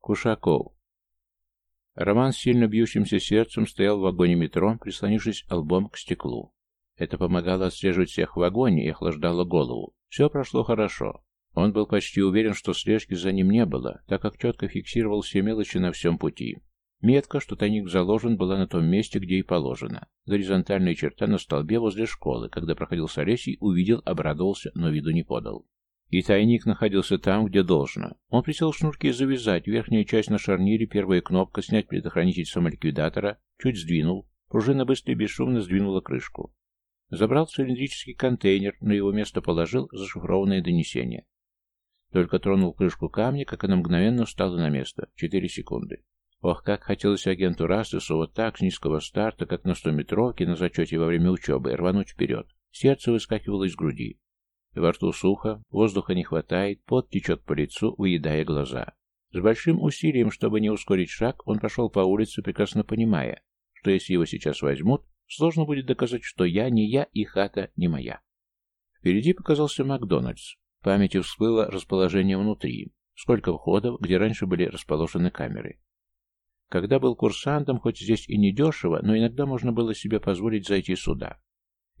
Кушаков. Роман с сильно бьющимся сердцем стоял в вагоне метро, прислонившись лбом к стеклу. Это помогало отслеживать всех в вагоне и охлаждало голову. Все прошло хорошо. Он был почти уверен, что слежки за ним не было, так как четко фиксировал все мелочи на всем пути. Метка, что тайник заложен, была на том месте, где и положено. Горизонтальная черта на столбе возле школы. Когда проходил с Олесей, увидел, обрадовался, но виду не подал. И тайник находился там, где должно. Он присел шнурки завязать, верхняя часть на шарнире, первая кнопка, снять предохранитель самоликвидатора, чуть сдвинул, пружина быстро и бесшумно сдвинула крышку. Забрал цилиндрический контейнер, на его место положил зашифрованное донесение. Только тронул крышку камня, как она мгновенно встала на место. Четыре секунды. Ох, как хотелось агенту Растесу вот так, с низкого старта, как на стометровке на зачете во время учебы, рвануть вперед. Сердце выскакивало из груди. Во рту сухо, воздуха не хватает, пот течет по лицу, уедая глаза. С большим усилием, чтобы не ускорить шаг, он пошел по улице, прекрасно понимая, что если его сейчас возьмут, сложно будет доказать, что я не я и хата не моя. Впереди показался Макдональдс. В памяти всплыло расположение внутри. Сколько входов, где раньше были расположены камеры. Когда был курсантом, хоть здесь и не дешево, но иногда можно было себе позволить зайти сюда.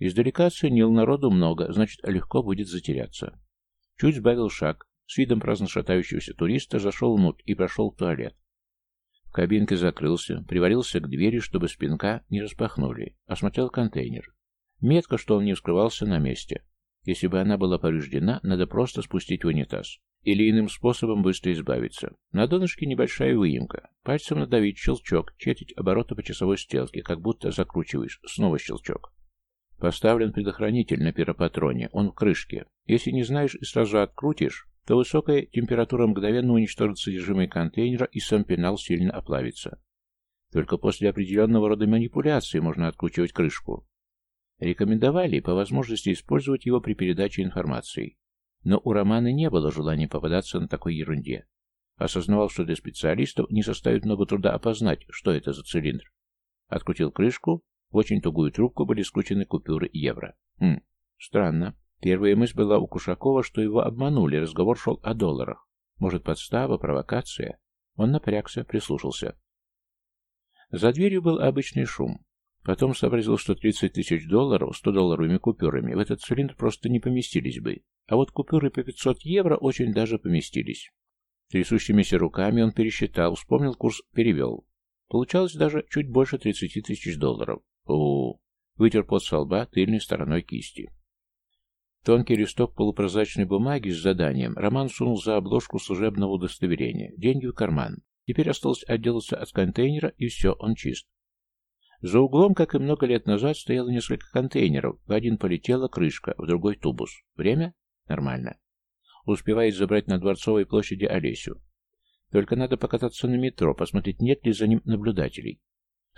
Издалека оценил, народу много, значит, легко будет затеряться. Чуть сбавил шаг, с видом праздно шатающегося туриста зашел внутрь и прошел в туалет. В кабинке закрылся, приварился к двери, чтобы спинка не распахнули, осмотрел контейнер. Метко, что он не вскрывался на месте. Если бы она была повреждена, надо просто спустить в унитаз. Или иным способом быстро избавиться. На донышке небольшая выемка. Пальцем надавить, щелчок, четить обороты по часовой стрелке, как будто закручиваешь. Снова щелчок. Поставлен предохранитель на пиропатроне, он в крышке. Если не знаешь и сразу открутишь, то высокая температура мгновенно уничтожит содержимое контейнера и сам пенал сильно оплавится. Только после определенного рода манипуляции можно откручивать крышку. Рекомендовали по возможности использовать его при передаче информации. Но у Романа не было желания попадаться на такой ерунде. Осознавал, что для специалистов не составит много труда опознать, что это за цилиндр. Открутил крышку, в очень тугую трубку были скручены купюры евро. Хм, странно. Первая мысль была у Кушакова, что его обманули, разговор шел о долларах. Может, подстава, провокация? Он напрягся, прислушался. За дверью был обычный шум. Потом сообразил, что 30 тысяч долларов 100-долларовыми купюрами в этот цилиндр просто не поместились бы, а вот купюры по 500 евро очень даже поместились. Трясущимися руками он пересчитал, вспомнил курс, перевел. Получалось даже чуть больше 30 тысяч долларов. У, Вытер пот со лба тыльной стороной кисти. Тонкий листок полупрозрачной бумаги с заданием Роман сунул за обложку служебного удостоверения. Деньги в карман. Теперь осталось отделаться от контейнера, и все, он чист. За углом, как и много лет назад, стояло несколько контейнеров. В один полетела крышка, в другой тубус. Время? Нормально. Успевает забрать на Дворцовой площади Олесю. Только надо покататься на метро, посмотреть, нет ли за ним наблюдателей.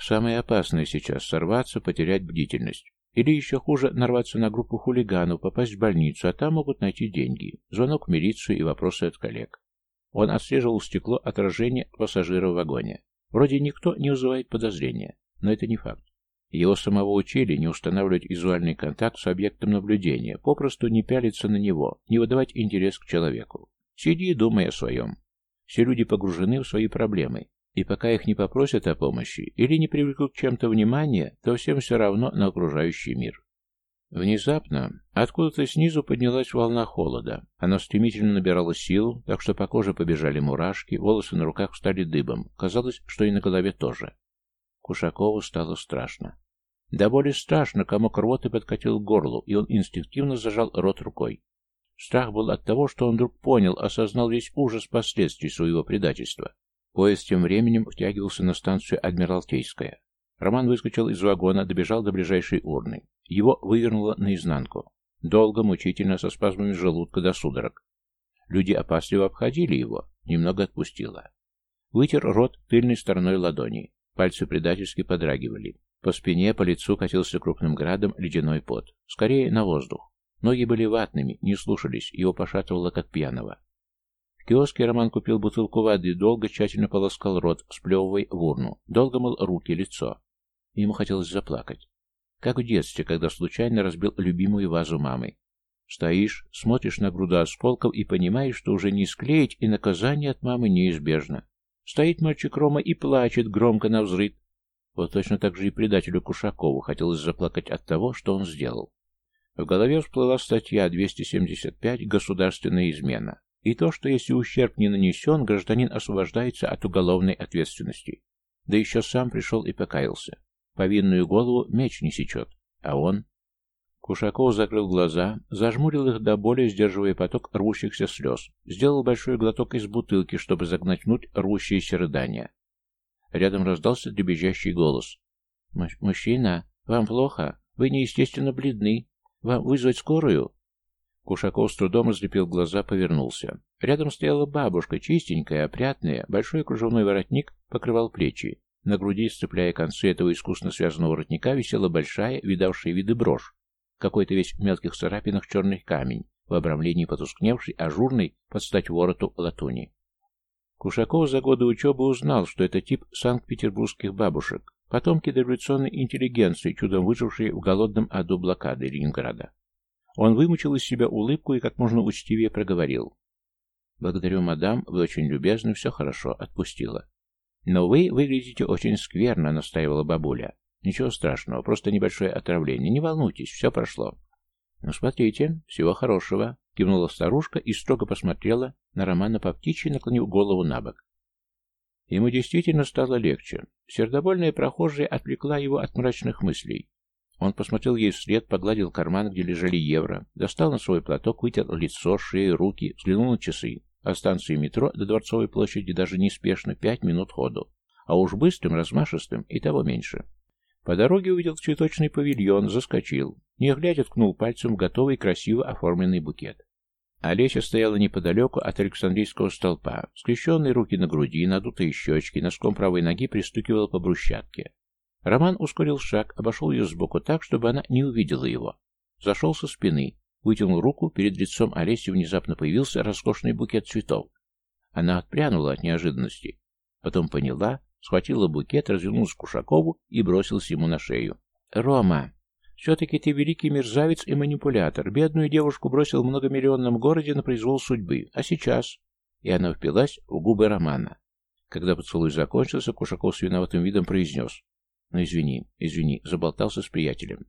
Самое опасное сейчас — сорваться, потерять бдительность. Или еще хуже, нарваться на группу хулиганов, попасть в больницу, а там могут найти деньги. Звонок в милицию и вопросы от коллег. Он отслеживал стекло отражения пассажира в вагоне. Вроде никто не вызывает подозрения. Но это не факт. Его самого учили не устанавливать визуальный контакт с объектом наблюдения, попросту не пялиться на него, не выдавать интерес к человеку. Сиди и думай о своем. Все люди погружены в свои проблемы, и пока их не попросят о помощи или не привлекут к чем-то внимание, то всем все равно на окружающий мир. Внезапно откуда-то снизу поднялась волна холода. Она стремительно набирала силу, так что по коже побежали мурашки, волосы на руках стали дыбом. Казалось, что и на голове тоже. Кушакову стало страшно. Да более страшно, комок рвоты подкатил к горлу, и он инстинктивно зажал рот рукой. Страх был от того, что он вдруг понял, осознал весь ужас последствий своего предательства. Поезд тем временем втягивался на станцию Адмиралтейская. Роман выскочил из вагона, добежал до ближайшей урны. Его вывернуло наизнанку. Долго, мучительно, со спазмами желудка до судорог. Люди опасливо обходили его, немного отпустило. Вытер рот тыльной стороной ладони. Пальцы предательски подрагивали. По спине, по лицу катился крупным градом ледяной пот. Скорее на воздух. Ноги были ватными, не слушались, его пошатывало как пьяного. В киоске Роман купил бутылку воды, долго тщательно полоскал рот, сплевывая в урну. Долго мыл руки, лицо. Ему хотелось заплакать. Как в детстве, когда случайно разбил любимую вазу мамы. Стоишь, смотришь на груду осколков и понимаешь, что уже не склеить, и наказание от мамы неизбежно. Стоит мальчик Рома и плачет громко на взрыв. Вот точно так же и предателю Кушакову хотелось заплакать от того, что он сделал. В голове всплыла статья 275 «Государственная измена» и то, что если ущерб не нанесен, гражданин освобождается от уголовной ответственности. Да еще сам пришел и покаялся. Повинную голову меч не сечет, а он... Кушаков закрыл глаза, зажмурил их до боли, сдерживая поток рвущихся слез, сделал большой глоток из бутылки, чтобы загнать рвущиеся рыдания. Рядом раздался дребезжащий голос. «Мужчина, вам плохо? Вы неестественно бледны. Вам вызвать скорую?» Кушаков с трудом разлепил глаза, повернулся. Рядом стояла бабушка, чистенькая, опрятная, большой кружевной воротник покрывал плечи. На груди, сцепляя концы этого искусно связанного воротника, висела большая, видавшая виды брошь. Какой-то весь в мелких царапинах черный камень, в обрамлении потускневший, ажурный, под стать вороту латуни. Кушаков за годы учебы узнал, что это тип санкт-петербургских бабушек, потомки дореволюционной интеллигенции, чудом выжившие в голодном аду блокады Ленинграда. Он вымучил из себя улыбку и как можно учтивее проговорил. «Благодарю, мадам, вы очень любезны, все хорошо, отпустила». «Но вы выглядите очень скверно», — настаивала бабуля. «Ничего страшного, просто небольшое отравление. Не волнуйтесь, все прошло». «Ну, смотрите, всего хорошего», — кивнула старушка и строго посмотрела на Романа по птичьи, наклонив голову на бок. Ему действительно стало легче. Сердобольная прохожая отвлекла его от мрачных мыслей. Он посмотрел ей вслед, погладил карман, где лежали евро, достал на свой платок, вытер лицо, шею, руки, взглянул на часы. От станции метро до Дворцовой площади даже неспешно пять минут ходу. А уж быстрым, размашистым и того меньше. По дороге увидел цветочный павильон, заскочил. Не глядя, ткнул пальцем готовый, красиво оформленный букет. Олеся стояла неподалеку от Александрийского столпа. Скрещенные руки на груди, надутые щечки, носком правой ноги пристукивала по брусчатке. Роман ускорил шаг, обошел ее сбоку так, чтобы она не увидела его. Зашел со спины, Вытянул руку, перед лицом Олеси внезапно появился роскошный букет цветов. Она отпрянула от неожиданности. Потом поняла, схватила букет, развернулась к Кушакову и бросилась ему на шею. «Рома, все-таки ты великий мерзавец и манипулятор. Бедную девушку бросил в многомиллионном городе на произвол судьбы. А сейчас...» И она впилась в губы Романа. Когда поцелуй закончился, Кушаков с виноватым видом произнес. «Ну, извини, извини, заболтался с приятелем.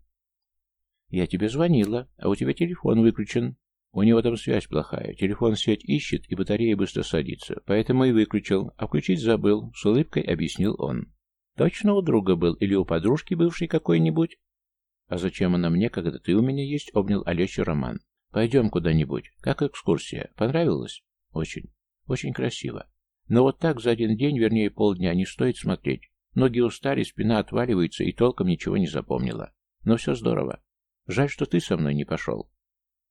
«Я тебе звонила, а у тебя телефон выключен». «У него там связь плохая. Телефон сеть ищет, и батарея быстро садится. Поэтому и выключил. А включить забыл», — с улыбкой объяснил он. «Точно у друга был? Или у подружки бывшей какой-нибудь?» «А зачем она мне, когда ты у меня есть?» — обнял Олесю Роман. «Пойдем куда-нибудь. Как экскурсия? Понравилось?» «Очень. Очень красиво. Но вот так за один день, вернее полдня, не стоит смотреть. Ноги устали, спина отваливается, и толком ничего не запомнила. Но все здорово. Жаль, что ты со мной не пошел.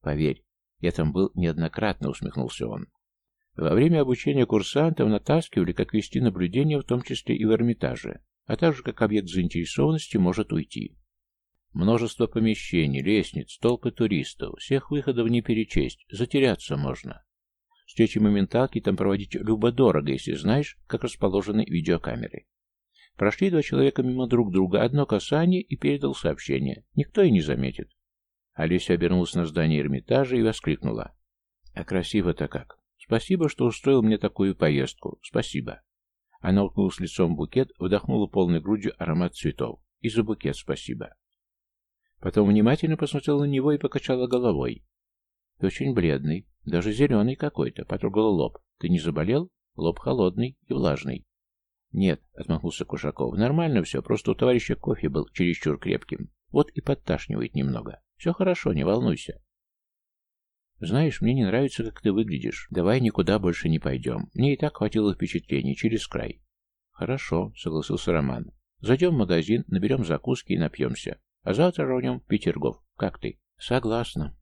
Поверь, я там был неоднократно, усмехнулся он. Во время обучения курсантов натаскивали, как вести наблюдение, в том числе и в Эрмитаже, а также как объект заинтересованности может уйти. Множество помещений, лестниц, толпы туристов, всех выходов не перечесть, затеряться можно. Встречи моменталки там проводить любо-дорого, если знаешь, как расположены видеокамеры. Прошли два человека мимо друг друга, одно касание и передал сообщение. Никто и не заметит. Олеся обернулась на здание Эрмитажа и воскликнула. «А красиво-то как! Спасибо, что устроил мне такую поездку. Спасибо!» Она уткнулась лицом в букет, вдохнула полной грудью аромат цветов. «И за букет спасибо!» Потом внимательно посмотрела на него и покачала головой. «Ты очень бледный, даже зеленый какой-то», — потрогала лоб. «Ты не заболел? Лоб холодный и влажный». «Нет», — отмахнулся Кушаков, — «нормально все, просто у товарища кофе был чересчур крепким. Вот и подташнивает немного. Все хорошо, не волнуйся». «Знаешь, мне не нравится, как ты выглядишь. Давай никуда больше не пойдем. Мне и так хватило впечатлений, через край». «Хорошо», — согласился Роман. «Зайдем в магазин, наберем закуски и напьемся. А завтра рванем в Петергоф. Как ты?» «Согласна».